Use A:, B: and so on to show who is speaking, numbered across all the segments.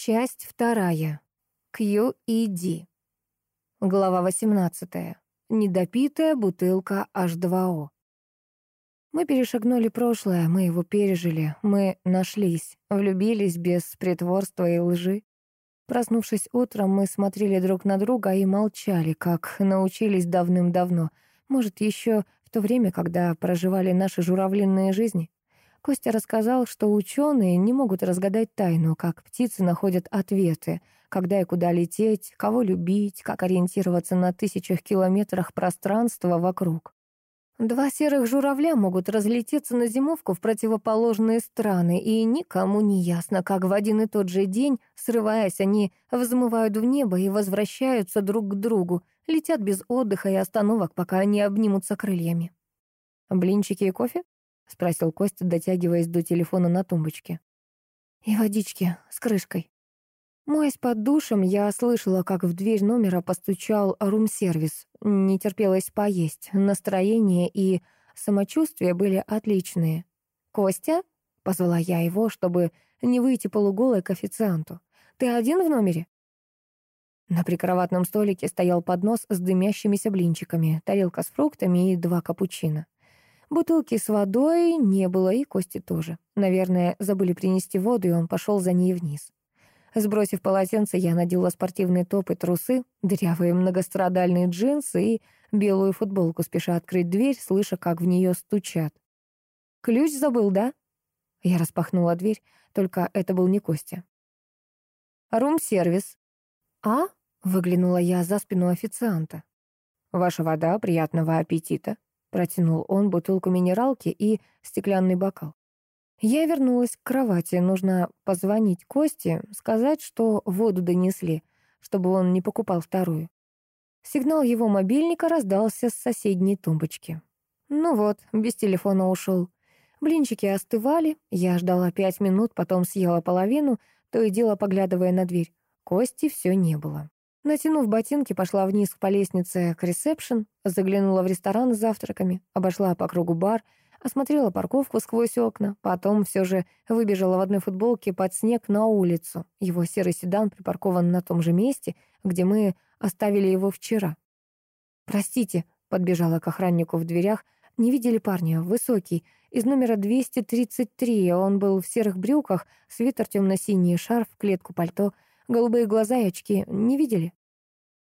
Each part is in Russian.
A: Часть вторая. QED. Глава 18. Недопитая бутылка H2O. Мы перешагнули прошлое, мы его пережили, мы нашлись, влюбились без притворства и лжи. Проснувшись утром, мы смотрели друг на друга и молчали, как научились давным-давно, может, еще в то время, когда проживали наши журавлиные жизни. Костя рассказал, что ученые не могут разгадать тайну, как птицы находят ответы, когда и куда лететь, кого любить, как ориентироваться на тысячах километрах пространства вокруг. Два серых журавля могут разлететься на зимовку в противоположные страны, и никому не ясно, как в один и тот же день, срываясь, они взмывают в небо и возвращаются друг к другу, летят без отдыха и остановок, пока они обнимутся крыльями. Блинчики и кофе? — спросил Костя, дотягиваясь до телефона на тумбочке. «И водички с крышкой». Моясь под душем, я слышала, как в дверь номера постучал рум-сервис. Не терпелось поесть. Настроение и самочувствие были отличные. «Костя?» — позвала я его, чтобы не выйти полуголой к официанту. «Ты один в номере?» На прикроватном столике стоял поднос с дымящимися блинчиками, тарелка с фруктами и два капучино. Бутылки с водой не было, и Кости тоже. Наверное, забыли принести воду, и он пошел за ней вниз. Сбросив полотенце, я надела спортивные топы, трусы, дырявые многострадальные джинсы и белую футболку, спеша открыть дверь, слыша, как в нее стучат. «Ключ забыл, да?» Я распахнула дверь, только это был не Костя. «Рум-сервис». «А?» — выглянула я за спину официанта. «Ваша вода, приятного аппетита», Протянул он бутылку минералки и стеклянный бокал. Я вернулась к кровати. Нужно позвонить Косте, сказать, что воду донесли, чтобы он не покупал вторую. Сигнал его мобильника раздался с соседней тумбочки. Ну вот, без телефона ушел. Блинчики остывали, я ждала пять минут, потом съела половину, то и дело поглядывая на дверь. Кости все не было. Натянув ботинки, пошла вниз по лестнице к ресепшн, заглянула в ресторан с завтраками, обошла по кругу бар, осмотрела парковку сквозь окна, потом все же выбежала в одной футболке под снег на улицу. Его серый седан припаркован на том же месте, где мы оставили его вчера. «Простите», — подбежала к охраннику в дверях, «не видели парня, высокий, из номера 233, он был в серых брюках, свитер темно-синий, шарф, клетку пальто — Голубые глаза и очки не видели?»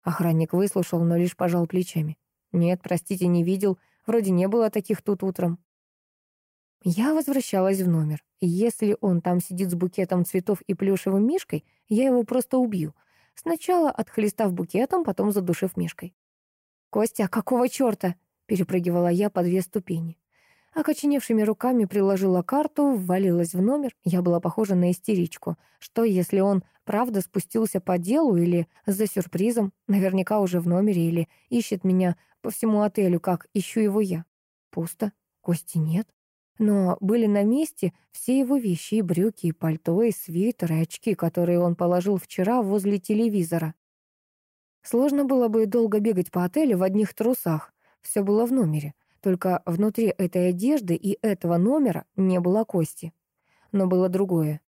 A: Охранник выслушал, но лишь пожал плечами. «Нет, простите, не видел. Вроде не было таких тут утром». Я возвращалась в номер. Если он там сидит с букетом цветов и плюшевым мишкой, я его просто убью. Сначала отхлестав букетом, потом задушив мишкой. «Костя, какого черта?» — перепрыгивала я по две ступени. Окоченевшими руками приложила карту, ввалилась в номер. Я была похожа на истеричку. Что, если он правда спустился по делу или за сюрпризом? Наверняка уже в номере или ищет меня по всему отелю, как ищу его я. Пусто. Кости нет. Но были на месте все его вещи, и брюки, и пальто, и свитер, и очки, которые он положил вчера возле телевизора. Сложно было бы долго бегать по отелю в одних трусах. Все было в номере. Только внутри этой одежды и этого номера не было кости. Но было другое.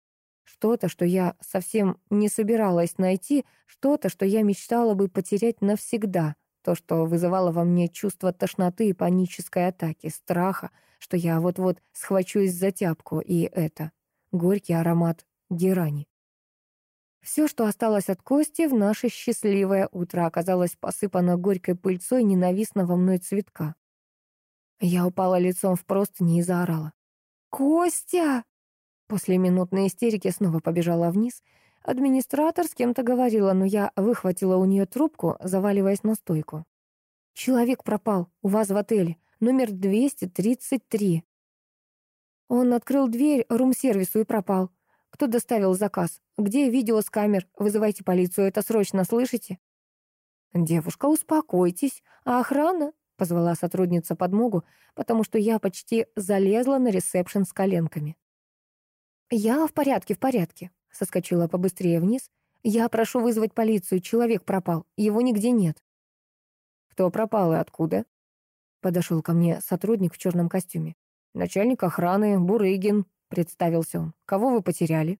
A: Что-то, что я совсем не собиралась найти, что-то, что я мечтала бы потерять навсегда, то, что вызывало во мне чувство тошноты и панической атаки, страха, что я вот-вот схвачусь за тяпку, и это горький аромат герани. Все, что осталось от Кости в наше счастливое утро, оказалось посыпано горькой пыльцой ненавистного мной цветка. Я упала лицом в простыни и заорала. «Костя!» После минутной истерики снова побежала вниз. Администратор с кем-то говорила, но я выхватила у нее трубку, заваливаясь на стойку. «Человек пропал. У вас в отеле. Номер 233». Он открыл дверь рум-сервису и пропал. Кто доставил заказ? Где видео с камер? Вызывайте полицию, это срочно, слышите? Девушка, успокойтесь. А охрана? Позвала сотрудница подмогу, потому что я почти залезла на ресепшн с коленками. «Я в порядке, в порядке», — соскочила побыстрее вниз. «Я прошу вызвать полицию, человек пропал, его нигде нет». «Кто пропал и откуда?» Подошел ко мне сотрудник в черном костюме. «Начальник охраны, Бурыгин», — представился он. «Кого вы потеряли?»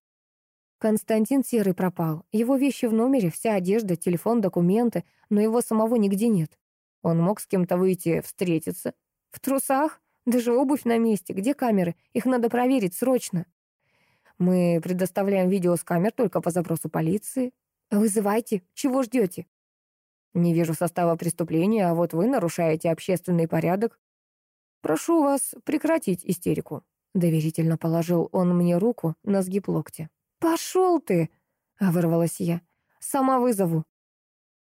A: Константин Серый пропал. Его вещи в номере, вся одежда, телефон, документы, но его самого нигде нет. Он мог с кем-то выйти встретиться. В трусах? Даже обувь на месте. Где камеры? Их надо проверить срочно. Мы предоставляем видео с камер только по запросу полиции. Вызывайте. Чего ждете? Не вижу состава преступления, а вот вы нарушаете общественный порядок. Прошу вас прекратить истерику. Доверительно положил он мне руку на сгиб локтя. «Пошел ты!» — вырвалась я. «Сама вызову».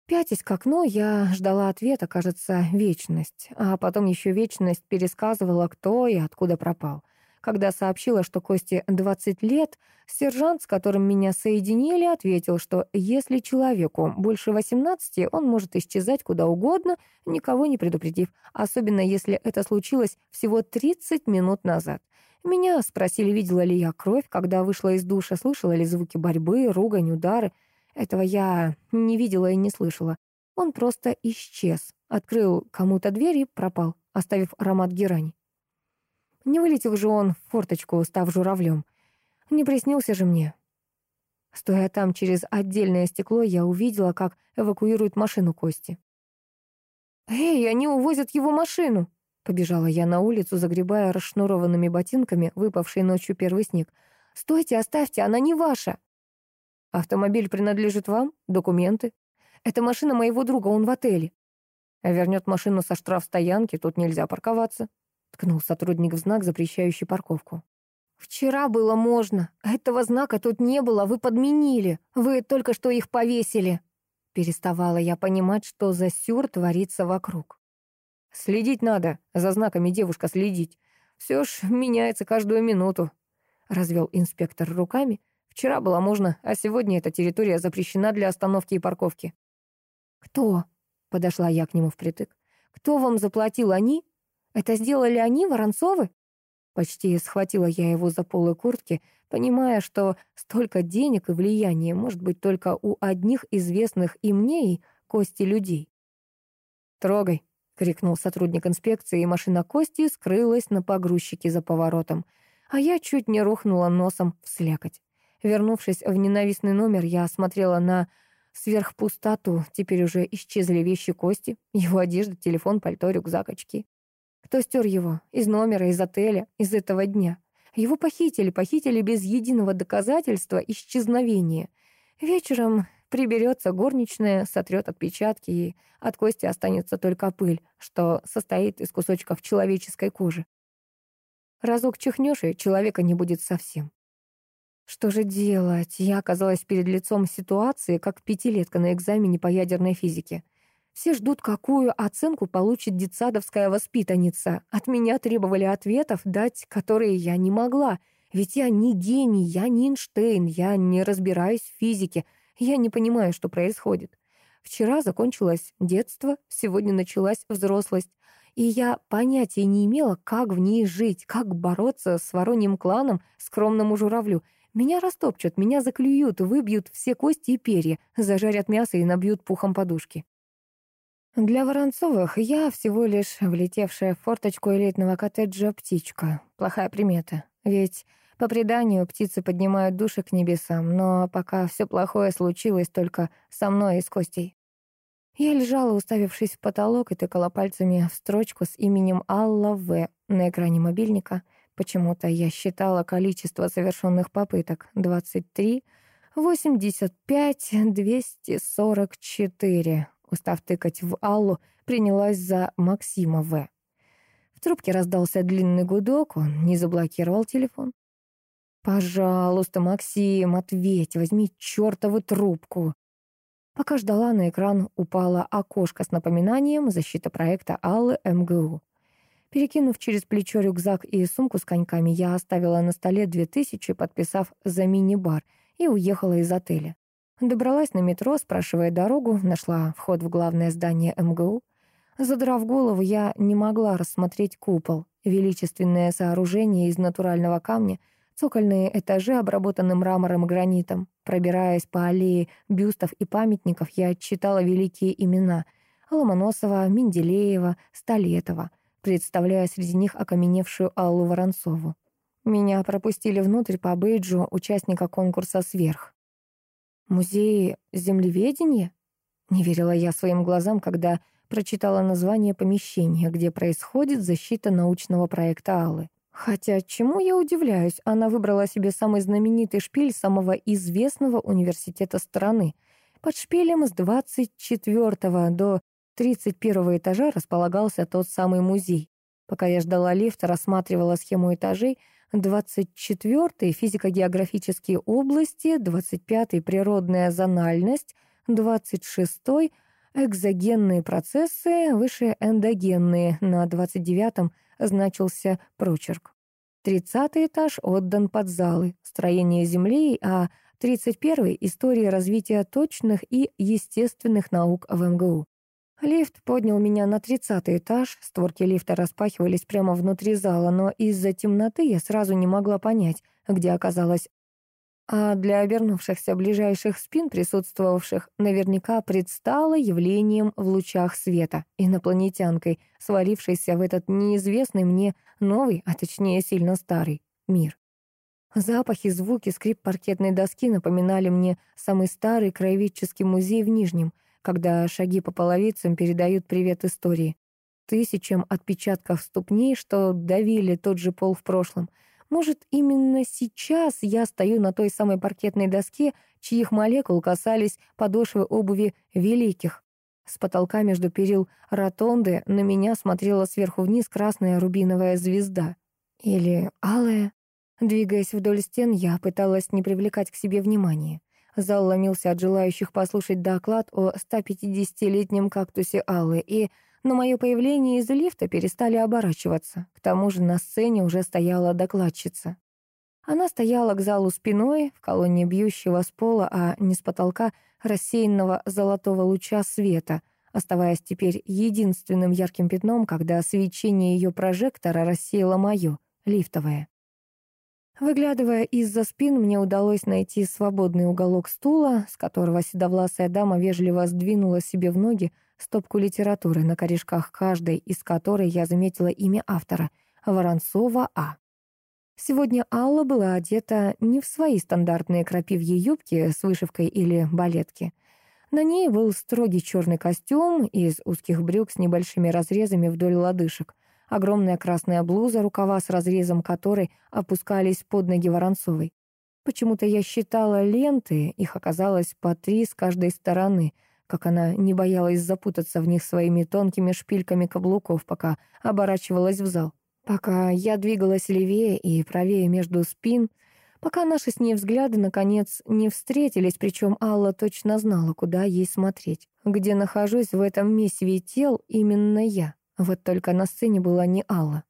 A: Пятясь к окну, я ждала ответа, кажется, вечность. А потом еще вечность пересказывала, кто и откуда пропал. Когда сообщила, что Косте 20 лет, сержант, с которым меня соединили, ответил, что если человеку больше 18, он может исчезать куда угодно, никого не предупредив, особенно если это случилось всего 30 минут назад. Меня спросили, видела ли я кровь, когда вышла из душа, слышала ли звуки борьбы, ругань, удары. Этого я не видела и не слышала. Он просто исчез, открыл кому-то дверь и пропал, оставив аромат герани. Не вылетел же он в форточку, став журавлем. Не приснился же мне. Стоя там через отдельное стекло, я увидела, как эвакуируют машину Кости. «Эй, они увозят его машину!» Побежала я на улицу, загребая расшнурованными ботинками выпавший ночью первый снег. «Стойте, оставьте, она не ваша!» «Автомобиль принадлежит вам? Документы?» «Это машина моего друга, он в отеле». «Вернет машину со штрафстоянки, тут нельзя парковаться», — ткнул сотрудник в знак, запрещающий парковку. «Вчера было можно. Этого знака тут не было, вы подменили. Вы только что их повесили». Переставала я понимать, что за сюр творится вокруг. Следить надо, за знаками девушка следить. Все ж меняется каждую минуту. Развел инспектор руками. Вчера было можно, а сегодня эта территория запрещена для остановки и парковки. Кто? Подошла я к нему впритык. Кто вам заплатил, они? Это сделали они, Воронцовы? Почти схватила я его за полы куртки, понимая, что столько денег и влияния может быть только у одних известных и мне, и кости людей. «Трогай», крикнул сотрудник инспекции, и машина Кости скрылась на погрузчике за поворотом. А я чуть не рухнула носом в слякоть. Вернувшись в ненавистный номер, я смотрела на сверхпустоту. Теперь уже исчезли вещи Кости, его одежда, телефон, пальто, рюкзак, очки. Кто стер его? Из номера, из отеля, из этого дня. Его похитили, похитили без единого доказательства исчезновения. Вечером Приберется горничная, сотрет отпечатки, и от кости останется только пыль, что состоит из кусочков человеческой кожи. Разок чихнешь, и человека не будет совсем. Что же делать? Я оказалась перед лицом ситуации, как пятилетка на экзамене по ядерной физике. Все ждут, какую оценку получит детсадовская воспитанница. От меня требовали ответов, дать которые я не могла. Ведь я не гений, я не Эйнштейн, я не разбираюсь в физике — я не понимаю, что происходит. Вчера закончилось детство, сегодня началась взрослость, и я понятия не имела, как в ней жить, как бороться с вороньим кланом, скромному журавлю. Меня растопчут, меня заклюют, выбьют все кости и перья, зажарят мясо и набьют пухом подушки. Для Воронцовых я всего лишь влетевшая в форточку элитного коттеджа птичка. Плохая примета. Ведь по преданию, птицы поднимают души к небесам, но пока все плохое случилось только со мной и с Костей. Я лежала, уставившись в потолок, и тыкала пальцами в строчку с именем Алла В. на экране мобильника. Почему-то я считала количество совершенных попыток — 23, 85, 244. Устав тыкать в Аллу, принялась за Максима В. В трубке раздался длинный гудок, он не заблокировал телефон. «Пожалуйста, Максим, ответь, возьми чертову трубку». Пока ждала, на экран упало окошко с напоминанием защита проекта Аллы МГУ. Перекинув через плечо рюкзак и сумку с коньками, я оставила на столе две тысячи, подписав за мини-бар, и уехала из отеля. Добралась на метро, спрашивая дорогу, нашла вход в главное здание МГУ. Задрав голову, я не могла рассмотреть купол, величественное сооружение из натурального камня — Цокольные этажи обработаны мрамором и гранитом. Пробираясь по аллее бюстов и памятников, я отчитала великие имена Ломоносова, Менделеева, Столетова, представляя среди них окаменевшую Аллу Воронцову. Меня пропустили внутрь по бейджу участника конкурса «Сверх». «Музей землеведения?» Не верила я своим глазам, когда прочитала название помещения, где происходит защита научного проекта Аллы. Хотя чему я удивляюсь, она выбрала себе самый знаменитый шпиль самого известного университета страны. Под шпилем с 24 до 31 этажа располагался тот самый музей. Пока я ждала лифта, рассматривала схему этажей, 24-й — физико-географические области, 25-й — природная зональность, 26-й — экзогенные процессы, выше эндогенные, на 29-м значился прочерк. 30 этаж отдан под залы, строение Земли, а 31-й — история развития точных и естественных наук в МГУ. Лифт поднял меня на тридцатый этаж, створки лифта распахивались прямо внутри зала, но из-за темноты я сразу не могла понять, где оказалась. А для обернувшихся ближайших спин присутствовавших наверняка предстало явлением в лучах света, инопланетянкой, свалившейся в этот неизвестный мне новый, а точнее сильно старый, мир. Запахи, звуки, скрип паркетной доски напоминали мне самый старый краеведческий музей в Нижнем — когда шаги по половицам передают привет истории. Тысячам отпечатков ступней, что давили тот же пол в прошлом. Может, именно сейчас я стою на той самой паркетной доске, чьих молекул касались подошвы обуви великих. С потолка между перил ротонды на меня смотрела сверху вниз красная рубиновая звезда. Или алая. Двигаясь вдоль стен, я пыталась не привлекать к себе внимания. Зал ломился от желающих послушать доклад о 150-летнем кактусе Аллы, и на мое появление из лифта перестали оборачиваться. К тому же на сцене уже стояла докладчица. Она стояла к залу спиной, в колонне бьющего с пола, а не с потолка, рассеянного золотого луча света, оставаясь теперь единственным ярким пятном, когда свечение ее прожектора рассеяло мое, лифтовое. Выглядывая из-за спин, мне удалось найти свободный уголок стула, с которого седовласая дама вежливо сдвинула себе в ноги стопку литературы, на корешках каждой из которой я заметила имя автора — Воронцова А. Сегодня Алла была одета не в свои стандартные крапивьи юбки с вышивкой или балетки. На ней был строгий черный костюм из узких брюк с небольшими разрезами вдоль лодыжек — огромная красная блуза, рукава с разрезом которой опускались под ноги Воронцовой. Почему-то я считала ленты, их оказалось по три с каждой стороны, как она не боялась запутаться в них своими тонкими шпильками каблуков, пока оборачивалась в зал. Пока я двигалась левее и правее между спин, пока наши с ней взгляды, наконец, не встретились, причем Алла точно знала, куда ей смотреть, где нахожусь в этом месиве тел именно я. Вот только на сцене была не Алла.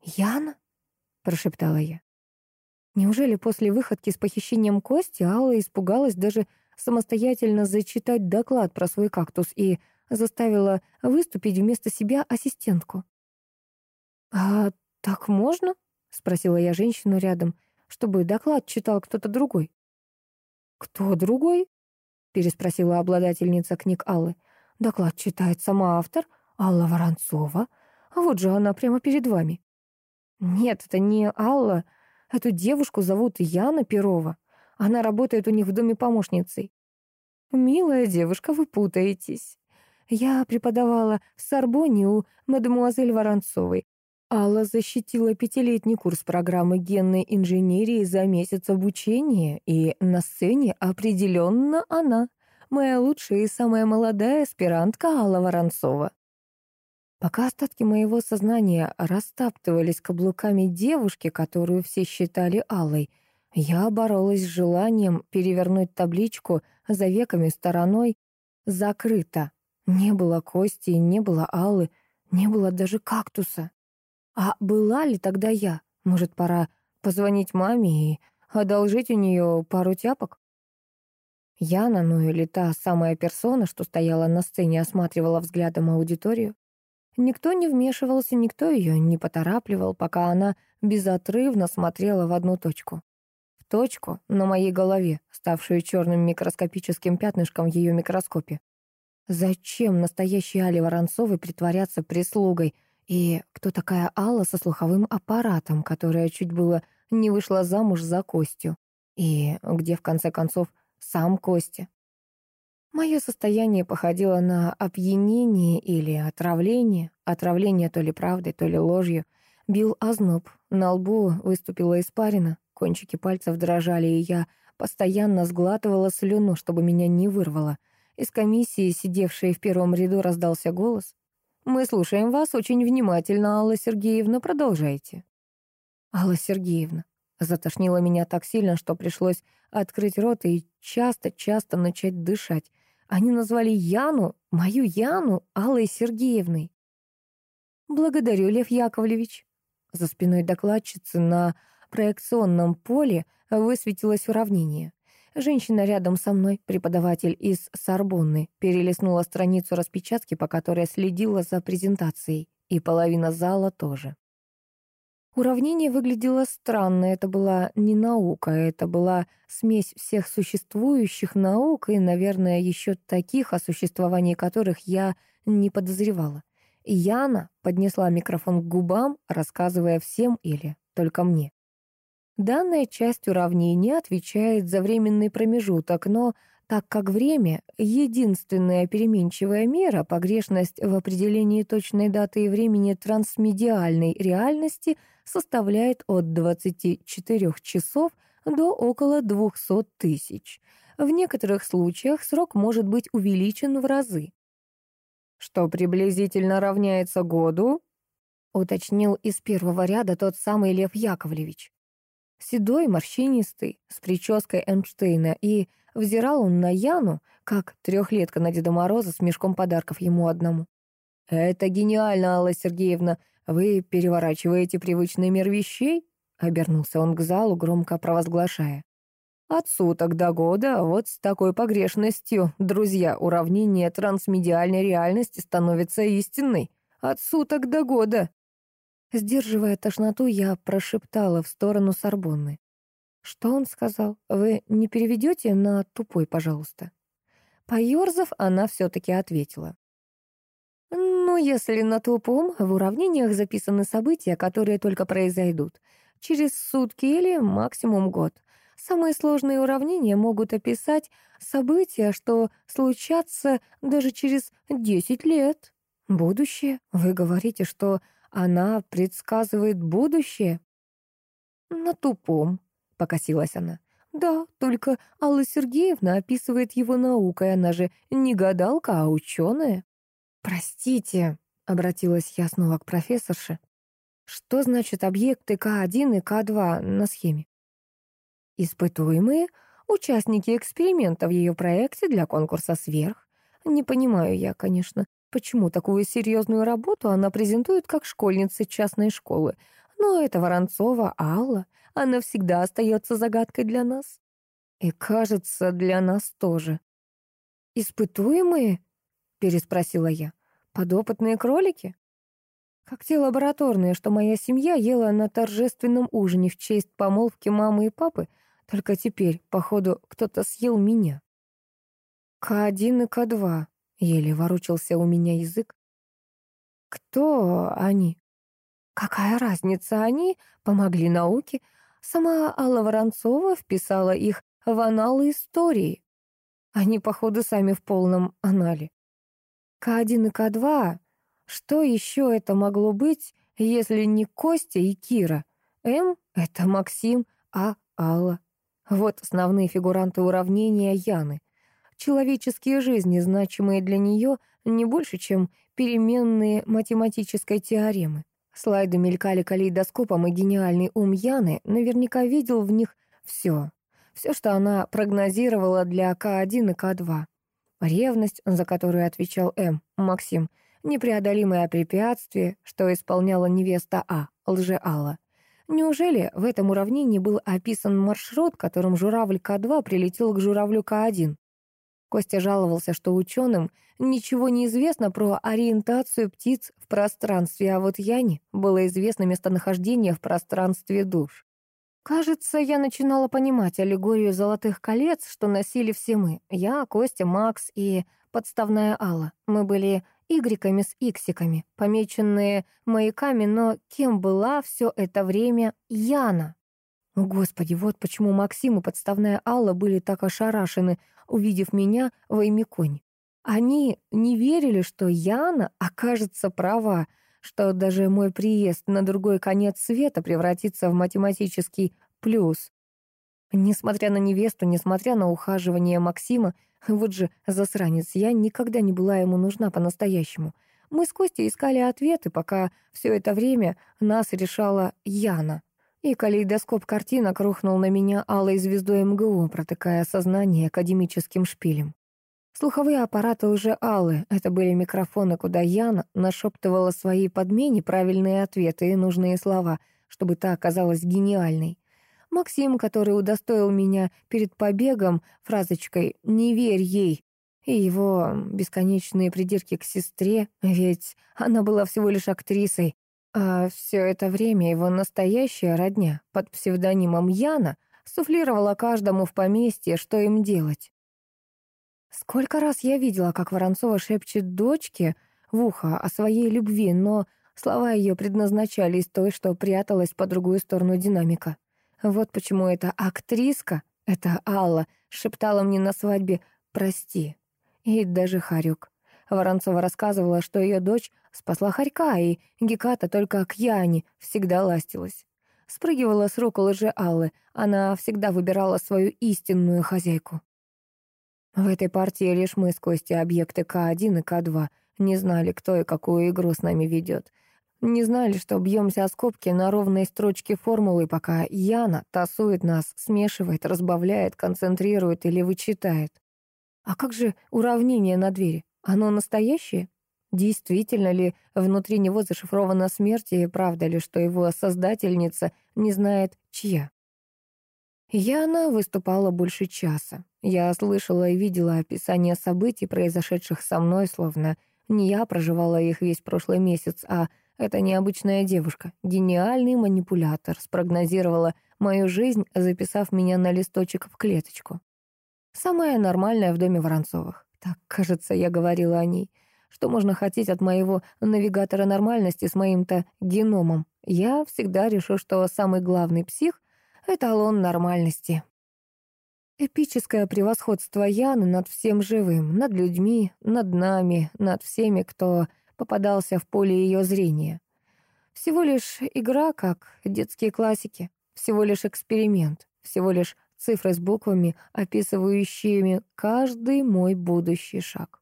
A: «Яна?» — прошептала я. Неужели после выходки с похищением Кости Алла испугалась даже самостоятельно зачитать доклад про свой кактус и заставила выступить вместо себя ассистентку? «А так можно?» — спросила я женщину рядом, чтобы доклад читал кто-то другой. «Кто другой?» — переспросила обладательница книг Аллы. «Доклад читает сама автор, Алла Воронцова? А вот же она прямо перед вами. Нет, это не Алла. Эту девушку зовут Яна Перова. Она работает у них в доме помощницей. Милая девушка, вы путаетесь. Я преподавала в Сорбоне у мадемуазель Воронцовой. Алла защитила пятилетний курс программы генной инженерии за месяц обучения, и на сцене определенно она, моя лучшая и самая молодая аспирантка Алла Воронцова. Пока остатки моего сознания растаптывались каблуками девушки, которую все считали Аллой, я боролась с желанием перевернуть табличку за веками стороной «Закрыто». Не было Кости, не было Аллы, не было даже кактуса. А была ли тогда я? Может, пора позвонить маме и одолжить у нее пару тяпок? Яна, ну или та самая персона, что стояла на сцене, осматривала взглядом аудиторию. Никто не вмешивался, никто ее не поторапливал, пока она безотрывно смотрела в одну точку. В точку на моей голове, ставшую черным микроскопическим пятнышком в ее микроскопе. Зачем настоящей Али Воронцовой притворяться прислугой? И кто такая Алла со слуховым аппаратом, которая чуть было не вышла замуж за Костю? И где, в конце концов, сам Костя? Мое состояние походило на опьянение или отравление. Отравление то ли правдой, то ли ложью. Бил озноб, на лбу выступила испарина, кончики пальцев дрожали, и я постоянно сглатывала слюну, чтобы меня не вырвало. Из комиссии, сидевшей в первом ряду, раздался голос. «Мы слушаем вас очень внимательно, Алла Сергеевна, продолжайте». «Алла Сергеевна». Затошнило меня так сильно, что пришлось открыть рот и часто-часто начать дышать. Они назвали Яну, мою Яну, Аллой Сергеевной. «Благодарю, Лев Яковлевич». За спиной докладчицы на проекционном поле высветилось уравнение. Женщина рядом со мной, преподаватель из Сорбонны, перелистнула страницу распечатки, по которой следила за презентацией, и половина зала тоже. Уравнение выглядело странно, это была не наука, это была смесь всех существующих наук и, наверное, еще таких, о существовании которых я не подозревала. Яна поднесла микрофон к губам, рассказывая всем или только мне. Данная часть уравнения отвечает за временный промежуток, но так как время — единственная переменчивая мера, погрешность в определении точной даты и времени трансмедиальной реальности составляет от 24 часов до около 200 тысяч. В некоторых случаях срок может быть увеличен в разы. «Что приблизительно равняется году?» — уточнил из первого ряда тот самый Лев Яковлевич. Седой, морщинистый, с прической Эйнштейна, и взирал он на Яну, как трехлетка на Деда Мороза с мешком подарков ему одному. «Это гениально, Алла Сергеевна. Вы переворачиваете привычный мир вещей?» Обернулся он к залу, громко провозглашая. От суток до года вот с такой погрешностью, друзья, уравнение трансмедиальной реальности становится истинной. От суток до года. Сдерживая тошноту, я прошептала в сторону Сорбонны. «Что он сказал? Вы не переведете на тупой, пожалуйста?» Поёрзав, она все-таки ответила. «Ну, если на тупом, в уравнениях записаны события, которые только произойдут. Через сутки или максимум год. Самые сложные уравнения могут описать события, что случатся даже через 10 лет. Будущее? Вы говорите, что она предсказывает будущее? На тупом, покосилась она. Да, только Алла Сергеевна описывает его наукой, она же не гадалка, а ученая. Простите, обратилась я снова к профессорше. Что значит объекты К1 и К2 на схеме? Испытуемые — участники эксперимента в ее проекте для конкурса «Сверх». Не понимаю я, конечно, Почему такую серьезную работу она презентует как школьница частной школы? Но это Воронцова Алла, она всегда остается загадкой для нас. И, кажется, для нас тоже. «Испытуемые?» — переспросила я. «Подопытные кролики?» Как те лабораторные, что моя семья ела на торжественном ужине в честь помолвки мамы и папы, только теперь, походу, кто-то съел меня. К1 и К2. Еле ворочался у меня язык. Кто они? Какая разница, они помогли науке. Сама Алла Воронцова вписала их в аналы истории. Они, походу, сами в полном анале. К1 и К2. Что еще это могло быть, если не Костя и Кира? М — это Максим, а Алла. Вот основные фигуранты уравнения Яны человеческие жизни, значимые для нее не больше, чем переменные математической теоремы. Слайды мелькали калейдоскопом, и гениальный ум Яны наверняка видел в них все. Все, что она прогнозировала для К1 и К2. Ревность, за которую отвечал М, Максим, непреодолимое препятствие, что исполняла невеста А, лжеала. Неужели в этом уравнении был описан маршрут, которым журавль К2 прилетел к журавлю К1? Костя жаловался, что ученым ничего не известно про ориентацию птиц в пространстве, а вот Яне было известно местонахождение в пространстве душ. Кажется, я начинала понимать аллегорию золотых колец, что носили все мы. Я, Костя, Макс и подставная Алла. Мы были игреками с иксиками, помеченные маяками, но кем была все это время Яна? О, Господи, вот почему Максим и подставная Алла были так ошарашены, увидев меня в Эймиконе. Они не верили, что Яна окажется права, что даже мой приезд на другой конец света превратится в математический плюс. Несмотря на невесту, несмотря на ухаживание Максима, вот же засранец, я никогда не была ему нужна по-настоящему. Мы с Костей искали ответы, пока все это время нас решала Яна. И калейдоскоп картинок рухнул на меня алой звездой МГУ, протыкая сознание академическим шпилем. Слуховые аппараты уже Аллы. Это были микрофоны, куда Яна нашептывала своей подмене правильные ответы и нужные слова, чтобы та оказалась гениальной. Максим, который удостоил меня перед побегом фразочкой «Не верь ей», и его бесконечные придирки к сестре, ведь она была всего лишь актрисой, а все это время его настоящая родня под псевдонимом Яна суфлировала каждому в поместье, что им делать. Сколько раз я видела, как Воронцова шепчет дочке в ухо о своей любви, но слова ее предназначались той, что пряталась по другую сторону динамика. Вот почему эта актриска, эта Алла, шептала мне на свадьбе «прости». И даже Харюк. Воронцова рассказывала, что ее дочь спасла Харька, и Геката только к Яне всегда ластилась. Спрыгивала с рук лжи Аллы, она всегда выбирала свою истинную хозяйку. В этой партии лишь мы с Костей, объекты К1 и К2, не знали, кто и какую игру с нами ведет. Не знали, что бьемся о скобки на ровной строчке формулы, пока Яна тасует нас, смешивает, разбавляет, концентрирует или вычитает. А как же уравнение на двери? Оно настоящее? Действительно ли внутри него зашифрована смерть, и правда ли, что его создательница не знает, чья? Яна выступала больше часа. Я слышала и видела описание событий, произошедших со мной, словно не я проживала их весь прошлый месяц, а эта необычная девушка, гениальный манипулятор, спрогнозировала мою жизнь, записав меня на листочек в клеточку. Самая нормальная в доме Воронцовых. Так, кажется, я говорила о ней. Что можно хотеть от моего навигатора нормальности с моим-то геномом? Я всегда решу, что самый главный псих — эталон нормальности. Эпическое превосходство Яны над всем живым, над людьми, над нами, над всеми, кто попадался в поле ее зрения. Всего лишь игра, как детские классики, всего лишь эксперимент, всего лишь цифры с буквами, описывающими каждый мой будущий шаг.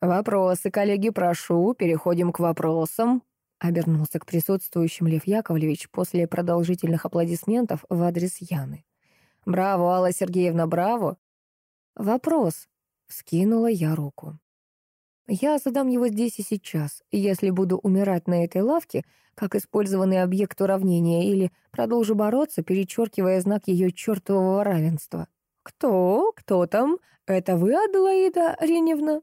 A: «Вопросы, коллеги, прошу, переходим к вопросам», обернулся к присутствующим Лев Яковлевич после продолжительных аплодисментов в адрес Яны. «Браво, Алла Сергеевна, браво!» «Вопрос», — вскинула я руку. Я задам его здесь и сейчас. Если буду умирать на этой лавке, как использованный объект уравнения, или продолжу бороться, перечеркивая знак ее чертового равенства. «Кто? Кто там? Это вы, Аделаида Реневна?»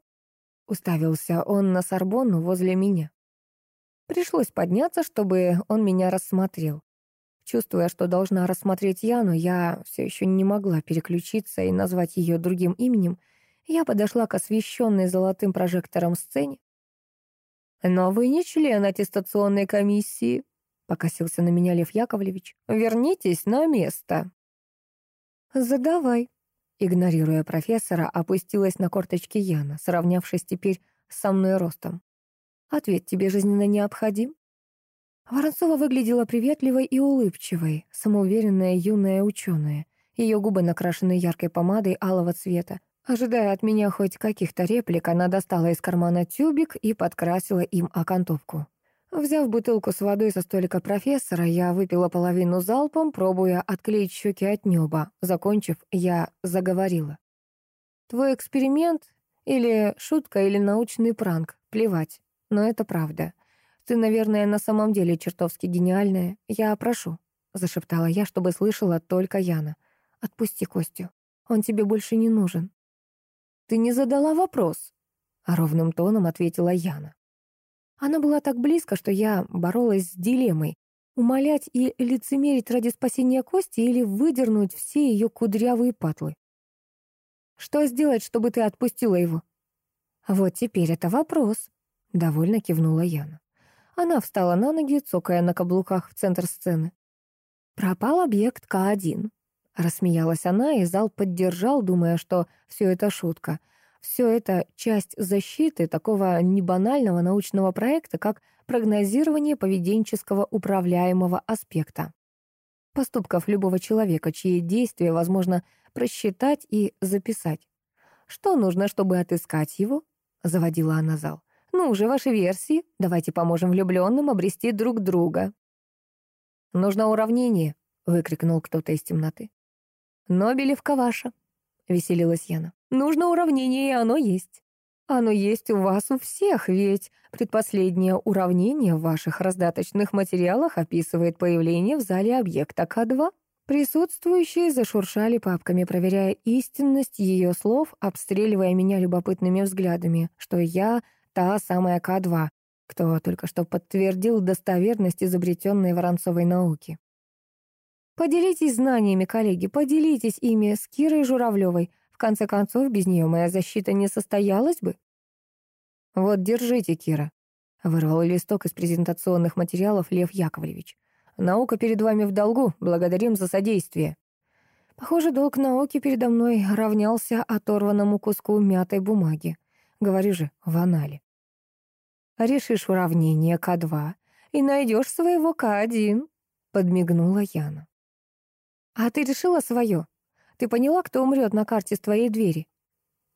A: Уставился он на Сорбонну возле меня. Пришлось подняться, чтобы он меня рассмотрел. Чувствуя, что должна рассмотреть Яну, я все еще не могла переключиться и назвать ее другим именем — я подошла к освещенной золотым прожектором сцене. «Но вы не член аттестационной комиссии», — покосился на меня Лев Яковлевич. «Вернитесь на место». «Задавай», — игнорируя профессора, опустилась на корточки Яна, сравнявшись теперь со мной ростом. «Ответ тебе жизненно необходим?» Воронцова выглядела приветливой и улыбчивой, самоуверенная юная ученая. Ее губы накрашены яркой помадой алого цвета, Ожидая от меня хоть каких-то реплик, она достала из кармана тюбик и подкрасила им окантовку. Взяв бутылку с водой со столика профессора, я выпила половину залпом, пробуя отклеить щеки от неба. Закончив, я заговорила. «Твой эксперимент или шутка, или научный пранк, плевать, но это правда. Ты, наверное, на самом деле чертовски гениальная. Я прошу», — зашептала я, чтобы слышала только Яна. «Отпусти Костю, он тебе больше не нужен». «Ты не задала вопрос», — ровным тоном ответила Яна. Она была так близко, что я боролась с дилеммой. Умолять и лицемерить ради спасения Кости или выдернуть все ее кудрявые патлы. «Что сделать, чтобы ты отпустила его?» «Вот теперь это вопрос», — довольно кивнула Яна. Она встала на ноги, цокая на каблуках в центр сцены. Пропал объект К1. Рассмеялась она, и зал поддержал, думая, что все это шутка. Все это часть защиты такого небанального научного проекта, как прогнозирование поведенческого управляемого аспекта. Поступков любого человека, чьи действия возможно просчитать и записать. «Что нужно, чтобы отыскать его?» — заводила она зал. «Ну уже ваши версии. Давайте поможем влюбленным обрести друг друга». «Нужно уравнение», — выкрикнул кто-то из темноты. «Нобелевка ваша», — веселилась Яна. «Нужно уравнение, и оно есть. Оно есть у вас у всех, ведь предпоследнее уравнение в ваших раздаточных материалах описывает появление в зале объекта К2». Присутствующие зашуршали папками, проверяя истинность ее слов, обстреливая меня любопытными взглядами, что я та самая К2, кто только что подтвердил достоверность изобретенной Воронцовой науки. Поделитесь знаниями, коллеги, поделитесь ими с Кирой Журавлевой. В конце концов, без нее моя защита не состоялась бы. Вот, держите, Кира. Вырвал листок из презентационных материалов Лев Яковлевич. Наука перед вами в долгу, благодарим за содействие. Похоже, долг науки передо мной равнялся оторванному куску мятой бумаги. Говорю же, в анале. Решишь уравнение К2 и найдешь своего К1, подмигнула Яна. «А ты решила свое? Ты поняла, кто умрет на карте с твоей двери?»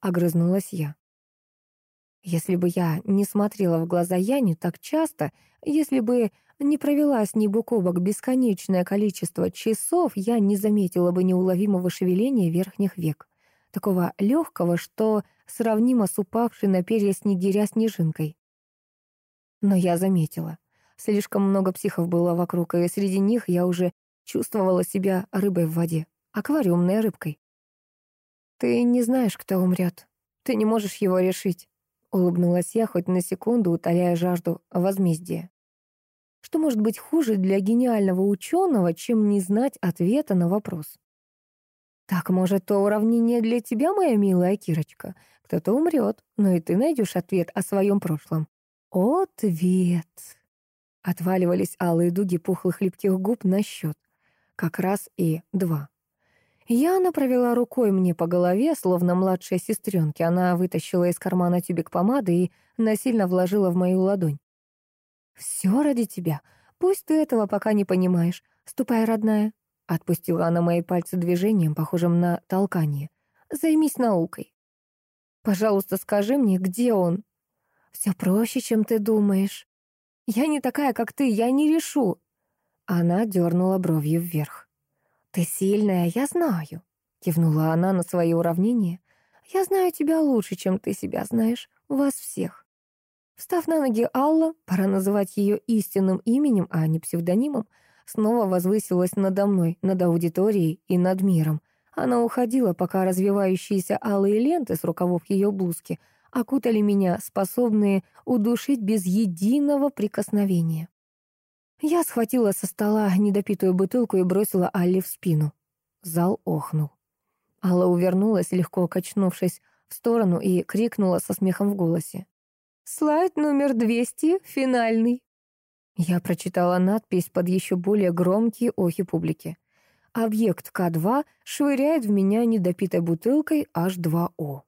A: Огрызнулась я. Если бы я не смотрела в глаза Яне так часто, если бы не провела с ней бок о бок бесконечное количество часов, я не заметила бы неуловимого шевеления верхних век, такого легкого, что сравнимо с упавшей на перья снегиря снежинкой. Но я заметила. Слишком много психов было вокруг, и среди них я уже Чувствовала себя рыбой в воде, аквариумной рыбкой. «Ты не знаешь, кто умрет. Ты не можешь его решить», — улыбнулась я, хоть на секунду утоляя жажду возмездия. Что может быть хуже для гениального ученого, чем не знать ответа на вопрос? Так, может, то уравнение для тебя, моя милая Кирочка? Кто-то умрет, но и ты найдешь ответ о своем прошлом. Ответ. Отваливались алые дуги пухлых липких губ на счет как раз и два. Яна провела рукой мне по голове, словно младшая сестренки. Она вытащила из кармана тюбик помады и насильно вложила в мою ладонь. «Все ради тебя. Пусть ты этого пока не понимаешь. Ступай, родная». Отпустила она мои пальцы движением, похожим на толкание. «Займись наукой». «Пожалуйста, скажи мне, где он?» «Все проще, чем ты думаешь». «Я не такая, как ты, я не решу». Она дернула бровью вверх. «Ты сильная, я знаю», — кивнула она на свои уравнения. «Я знаю тебя лучше, чем ты себя знаешь, вас всех». Встав на ноги Алла, пора называть ее истинным именем, а не псевдонимом, снова возвысилась надо мной, над аудиторией и над миром. Она уходила, пока развивающиеся алые ленты с рукавов ее блузки окутали меня, способные удушить без единого прикосновения. Я схватила со стола недопитую бутылку и бросила Алли в спину. Зал охнул. Алла увернулась, легко качнувшись в сторону, и крикнула со смехом в голосе. «Слайд номер 200, финальный». Я прочитала надпись под еще более громкие охи публики. «Объект К2 швыряет в меня недопитой бутылкой H2O».